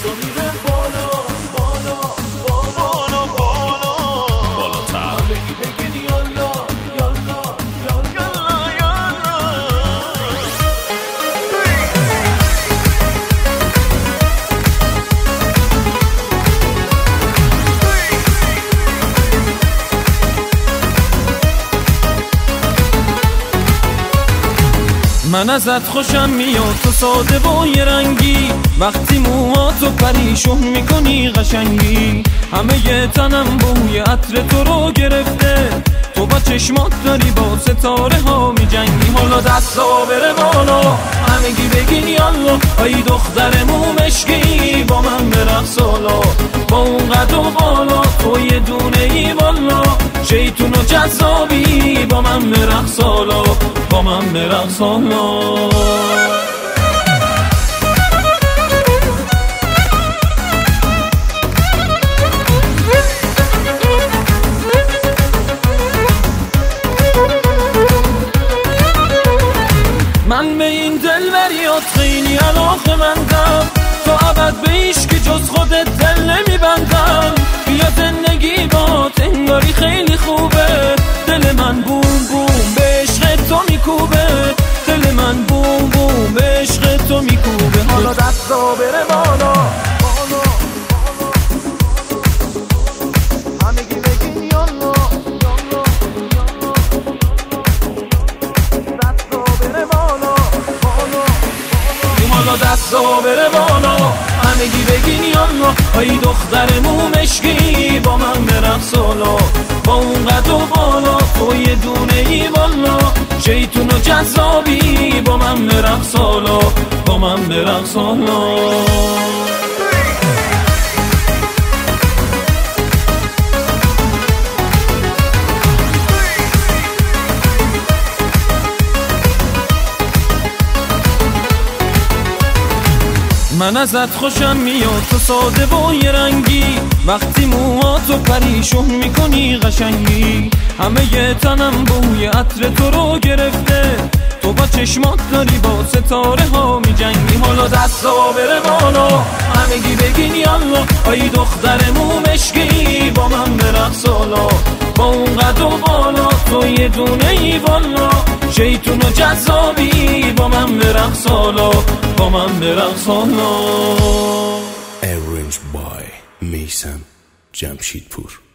دستا من ازت خوشم میاد تو ساده و یه رنگی. وقتی موهاتو پریشون می‌کنی قشنگی. همه یه تنم بوی عطر تو رو گرفته. تو با چشمات داری با ستاره ها میجنگی. حالا دستا بره بالا. همگی بگین یالا ای دختر مومشکی. با من برقص حالا. با اون قد و بالا تو یه دونه ای بالا شیطون و جذابی با من برقص حالا. من برقص حالا من به این دلبریات خیلی علاقه مندم. دل من بوم بوم عشق تو میکوبه. حالا یالا دستا بره بالا. حالا دستا بره بالا. همگی بگین یالا ای دختر مومشکی با من برقص حالا با اون قد و بالا تو یه دونه ای بالا شیطون جذابی با من برقص حالا با من برقص حالا من ازت خوشم میاد تو ساده و یه رنگی. وقتی موهاتو پریشون می‌کنی قشنگی. همه یه تنم بوی عطر تو رو گرفته. تو با چشمات داری با ستاره ها میجنگی. حالا دستا بره بالا. همگی بگین یالا ای دختر مومشکی. با من برقص حالا با اون قد و بالا تو یه دونه ای والا. شیطون و جذابی با من برقص حالا با من برقص حالا Arranged by Mason Jamshidpur